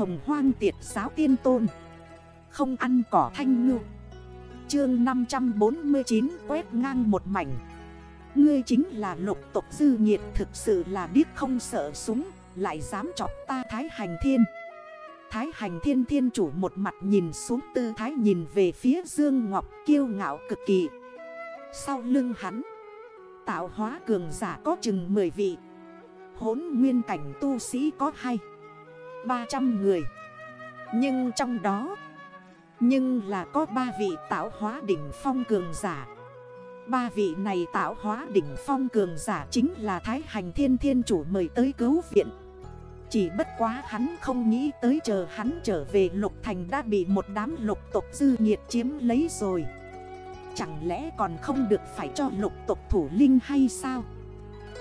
hồng hoang tiệt giáo tiên tôn. Không ăn cỏ thanh ngư. Chương 549 quét ngang một mảnh. Ngươi chính là lục tộc dư nhiệt thực sự là điếc không sợ súng, Lại dám chọc ta thái hành thiên. Thái hành thiên thiên chủ một mặt nhìn xuống tư thái nhìn về phía Dương Ngọc kiêu ngạo cực kỳ. Sau lưng hắn, Tạo hóa cường giả có chừng 10 vị. Hốn nguyên cảnh tu sĩ có hay 300 người. Nhưng trong đó, Nhưng là có ba vị tạo hóa đỉnh phong cường giả. Ba vị này tạo hóa đỉnh phong cường giả chính là Thái Hành Thiên Thiên Chủ mời tới cứu viện. Chỉ bất quá hắn không nghĩ tới chờ hắn trở về lục thành đã bị một đám lục tộc dư nhiệt chiếm lấy rồi. Chẳng lẽ còn không được phải cho lục tộc thủ linh hay sao?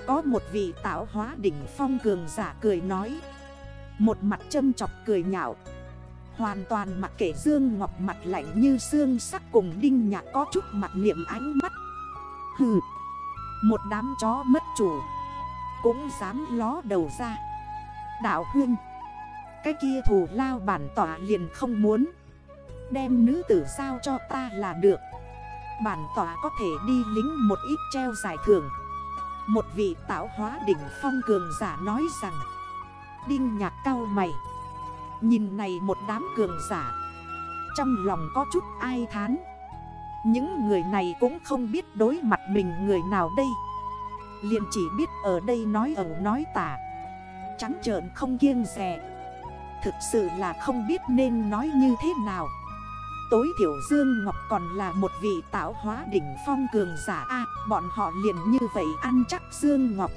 Có một vị tạo hóa đỉnh phong cường giả cười nói một mặt châm chọc cười nhạo. Hoàn toàn mặc kể Dương Ngọc mặt lạnh như xương sắc cùng đinh nhạc có chút mặt niệm ánh mắt. Hừ. Một đám chó mất chủ. Cũng dám ló đầu ra. Đạo huynh, Cái kia thù lao bản tỏa liền không muốn. Đem nữ tử sao cho ta là được. Bản tỏa có thể đi lính một ít treo giải thưởng. Một vị tạo hóa đỉnh phong cường giả nói rằng Đinh nhạc cao mày. Nhìn này một đám cường giả. Trong lòng có chút ai thán. Những người này cũng không biết đối mặt mình người nào đây. Liền chỉ biết ở đây nói ẩu nói tả Trắng trợn không kiêng rè. Thực sự là không biết nên nói như thế nào. Tối thiểu Dương Ngọc còn là một vị tạo hóa đỉnh phong cường giả. A Bọn họ liền như vậy ăn chắc Dương Ngọc.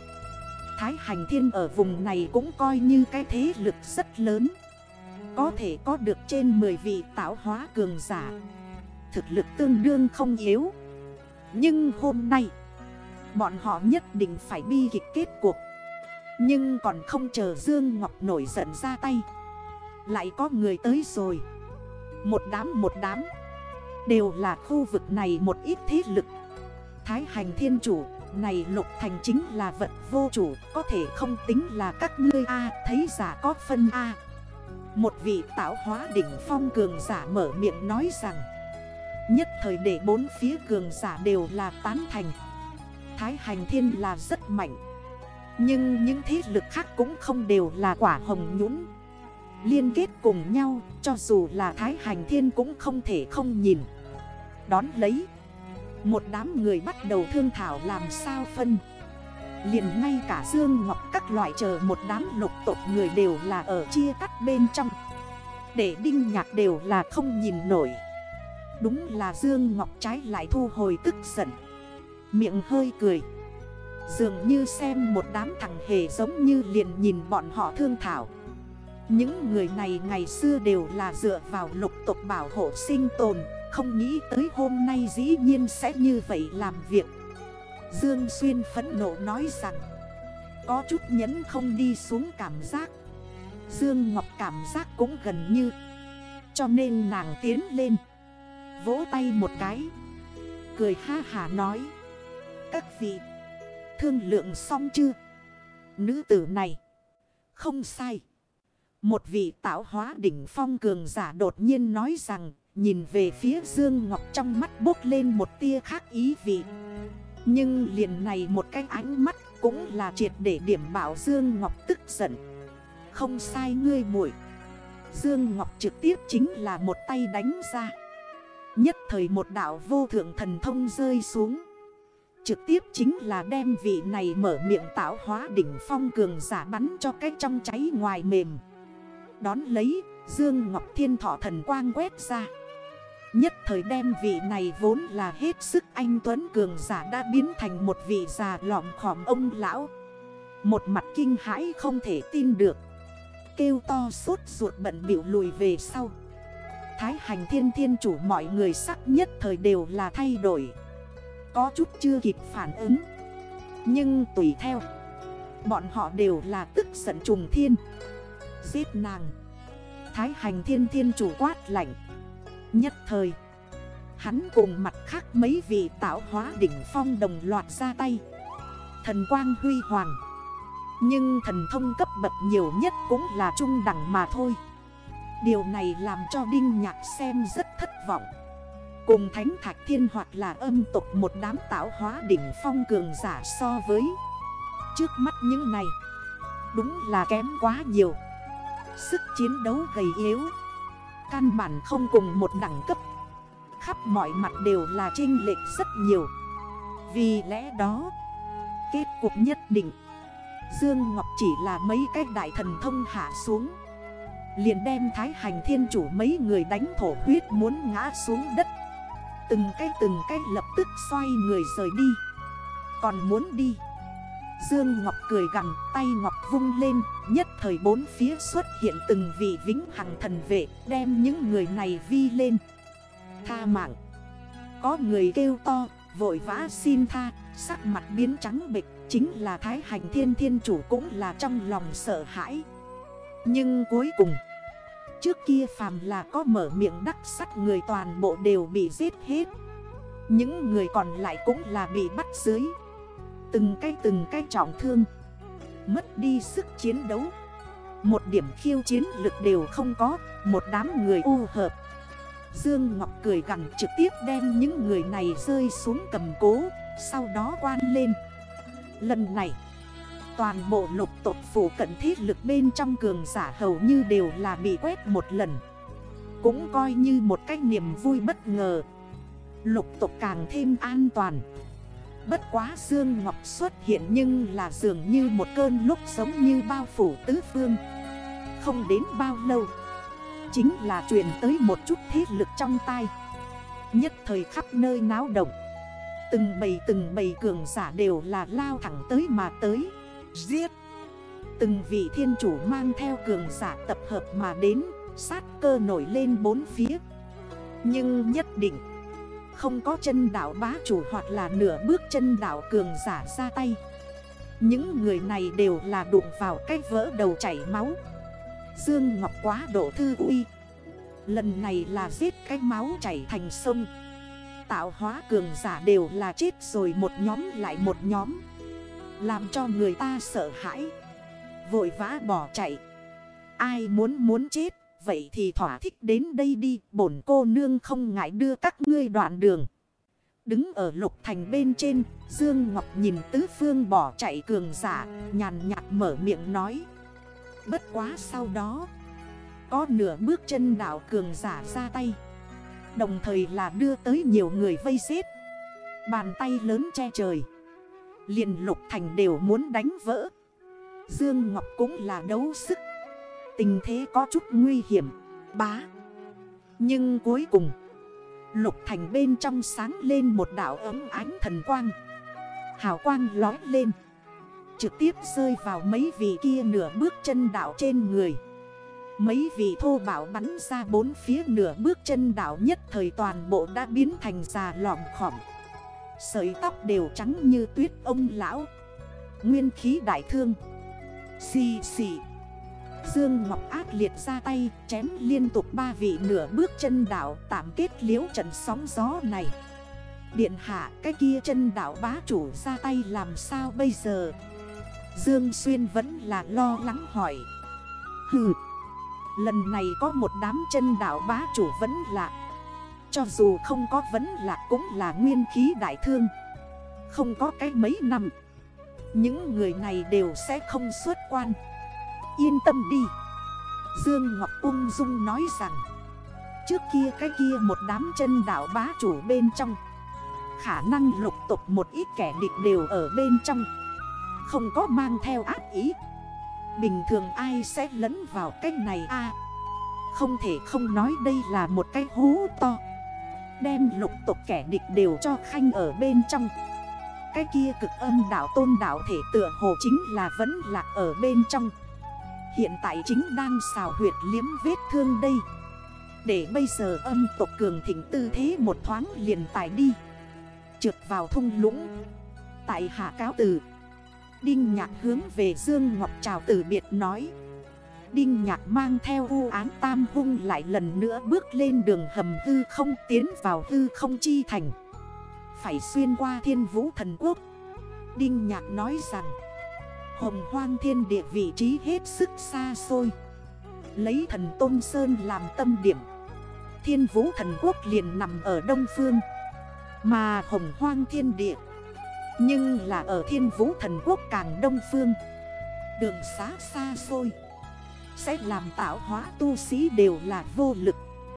Thái Hành Thiên ở vùng này cũng coi như cái thế lực rất lớn. Có thể có được trên 10 vị tạo hóa cường giả. Thực lực tương đương không yếu. Nhưng hôm nay, Bọn họ nhất định phải bi kịch kết cuộc. Nhưng còn không chờ Dương Ngọc nổi giận ra tay. Lại có người tới rồi. Một đám một đám. Đều là khu vực này một ít thế lực. Thái hành thiên chủ này lục thành chính là vật vô chủ, Có thể không tính là các ngươi A, Thấy giả có phân A. Một vị tạo hóa đỉnh phong cường giả mở miệng nói rằng, Nhất thời để bốn phía cường giả đều là tán thành. Thái hành thiên là rất mạnh, Nhưng những thế lực khác cũng không đều là quả hồng nhũng Liên kết cùng nhau, cho dù là Thái Hành Thiên cũng không thể không nhìn. Đón lấy một đám người bắt đầu thương thảo làm sao phân. Liền ngay cả Dương Ngọc các loại chờ một đám lục tộc người đều là ở chia cắt bên trong. Để đinh nhạc đều là không nhìn nổi. Đúng là Dương Ngọc trái lại thu hồi tức giận. Miệng hơi cười. Dường như xem một đám thằng hề giống như liền nhìn bọn họ thương thảo. Những người này ngày xưa đều là dựa vào lục tộc bảo hộ sinh tồn. Không nghĩ tới hôm nay dĩ nhiên sẽ như vậy làm việc. Dương Xuyên phẫn nộ nói rằng, Có chút nhấn không đi xuống cảm giác. Dương Ngọc cảm giác cũng gần như. Cho nên nàng tiến lên, Vỗ tay một cái, Cười ha hà nói, Các vị, Thương lượng xong chưa? Nữ tử này, Không sai. Một vị tạo hóa đỉnh phong cường giả đột nhiên nói rằng Nhìn về phía Dương Ngọc trong mắt bốc lên một tia khác ý vị. Nhưng liền này một cái ánh mắt cũng là triệt để điểm bảo Dương Ngọc tức giận. Không sai ngươi muội. Dương Ngọc trực tiếp chính là một tay đánh ra. Nhất thời một đảo vô thượng thần thông rơi xuống. Trực tiếp chính là đem vị này mở miệng tạo hóa đỉnh phong cường giả bắn cho cái trong cháy ngoài mềm. Đón lấy, Dương Ngọc Thiên Thọ thần quang quét ra. Nhất thời đem vị này vốn là hết sức anh Tuấn Cường giả đã biến thành một vị già lọm khỏm ông lão. Một mặt kinh hãi không thể tin được. Kêu to suốt ruột bận biểu lùi về sau. Thái hành thiên thiên chủ mọi người sắc nhất thời đều là thay đổi. Có chút chưa kịp phản ứng. Nhưng tùy theo, Bọn họ đều là tức giận trùng thiên. Giết nàng. Thái hành thiên thiên chủ quát lạnh. Nhất thời. Hắn cùng mặt khác mấy vị tạo hóa đỉnh phong đồng loạt ra tay. Thần quang huy hoàng. Nhưng thần thông cấp bậc nhiều nhất cũng là trung đẳng mà thôi. Điều này làm cho Đinh Nhạc xem rất thất vọng. Cùng Thánh Thạch Thiên hoặc là âm tục một đám tạo hóa đỉnh phong cường giả so với. Trước mắt những này, Đúng là kém quá nhiều. Sức chiến đấu gầy yếu. Căn bản không cùng một đẳng cấp. Khắp mọi mặt đều là trinh lệch rất nhiều. Vì lẽ đó, Kết cục nhất định. Dương Ngọc chỉ là mấy cái đại thần thông hạ xuống. Liền đem thái hành thiên chủ mấy người đánh thổ huyết muốn ngã xuống đất. Từng cái từng cái lập tức xoay người rời đi. Còn muốn đi. Dương Ngọc cười gần tay Ngọc vung lên, Nhất thời bốn phía xuất hiện từng vị vĩnh hằng thần vệ, Đem những người này vi lên. Tha mạng. Có người kêu to, Vội vã xin tha, Sắc mặt biến trắng bịch Chính là Thái Hành Thiên Thiên Chủ cũng là trong lòng sợ hãi. Nhưng cuối cùng, Trước kia phàm là có mở miệng đắc sắt người toàn bộ đều bị giết hết. Những người còn lại cũng là bị bắt dưới. Từng cái từng cái trọng thương. Mất đi sức chiến đấu. Một điểm khiêu chiến lực đều không có, Một đám người u hợp. Dương Ngọc cười gằn trực tiếp đem những người này rơi xuống cầm cố, Sau đó quan lên. Lần này, Toàn bộ lục tộc phủ cận thiết lực bên trong cường giả hầu như đều là bị quét một lần. Cũng coi như một cái niềm vui bất ngờ. Lục tộc càng thêm an toàn. Bất quá Dương Ngọc xuất hiện nhưng là dường như một cơn lúc giống như bao phủ tứ phương. Không đến bao lâu, Chính là truyền tới một chút thiết lực trong tay Nhất thời khắp nơi náo động. Từng bầy từng bầy cường giả đều là lao thẳng tới mà tới. Giết! Từng vị thiên chủ mang theo cường giả tập hợp mà đến, Sát cơ nổi lên bốn phía. Nhưng nhất định không có chân đảo bá chủ hoặc là nửa bước chân đảo cường giả ra tay. Những người này đều là đụng vào cái vỡ đầu chảy máu. Dương Ngọc quá độ thư uy. Lần này là giết cái máu chảy thành sông. Tạo hóa cường giả đều là chết rồi một nhóm lại một nhóm. Làm cho người ta sợ hãi. Vội vã bỏ chạy. Ai muốn muốn chết? Vậy thì thỏa thích đến đây đi, Bổn cô nương không ngại đưa các ngươi đoạn đường. Đứng ở lục thành bên trên, Dương Ngọc nhìn tứ phương bỏ chạy cường giả, Nhàn nhạt mở miệng nói. Bất quá sau đó, Có nửa bước chân đảo cường giả ra tay. Đồng thời là đưa tới nhiều người vây xếp. Bàn tay lớn che trời. Liền lục thành đều muốn đánh vỡ. Dương Ngọc cũng là đấu sức. Tình thế có chút nguy hiểm, Bá. Nhưng cuối cùng, Lục thành bên trong sáng lên một đảo ấm ánh thần quang. Hào quang lói lên, Trực tiếp rơi vào mấy vị kia nửa bước chân đảo trên người. Mấy vị thô bảo bắn ra bốn phía nửa bước chân đảo nhất thời toàn bộ đã biến thành già lỏng khỏm Sợi tóc đều trắng như tuyết ông lão. Nguyên khí đại thương. Xì xì. Dương Ngọc ác liệt ra tay, chém liên tục ba vị nửa bước chân đảo, tạm kết liễu trận sóng gió này. Điện hạ, cái kia chân đảo bá chủ ra tay làm sao bây giờ? Dương Xuyên vẫn là lo lắng hỏi. Hừ, Lần này có một đám chân đảo bá chủ vẫn lạ. Cho dù không có vấn lạc cũng là nguyên khí đại thương. Không có cái mấy năm, Những người này đều sẽ không xuất quan. Yên tâm đi. Dương Ngọc ung dung nói rằng, Trước kia cái kia một đám chân đảo bá chủ bên trong, Khả năng lục tục một ít kẻ địch đều ở bên trong, Không có mang theo ác ý. Bình thường ai sẽ lấn vào cách này a? Không thể không nói đây là một cái hú to, Đem lục tục kẻ địch đều cho khanh ở bên trong. Cái kia cực âm đảo tôn đảo thể tựa hồ chính là vẫn lạc ở bên trong. Hiện tại chính đang xào huyệt liếm vết thương đây. Để bây giờ âm tộc cường thỉnh tư thế một thoáng liền tải đi. Trượt vào thung lũng. Tại hạ cáo từ. Đinh Nhạc hướng về Dương Ngọc chào từ biệt nói. Đinh Nhạc mang theo u án tam hung lại lần nữa bước lên đường hầm hư không tiến vào hư không chi thành. Phải xuyên qua thiên vũ thần quốc. Đinh Nhạc nói rằng Hồng hoang thiên địa vị trí hết sức xa xôi. Lấy thần Tôn Sơn làm tâm điểm. Thiên vũ thần quốc liền nằm ở đông phương. Mà hồng hoang thiên địa. Nhưng là ở thiên vũ thần quốc càng đông phương. Đường xá xa xôi. Sẽ làm tạo hóa tu sĩ đều là vô lực.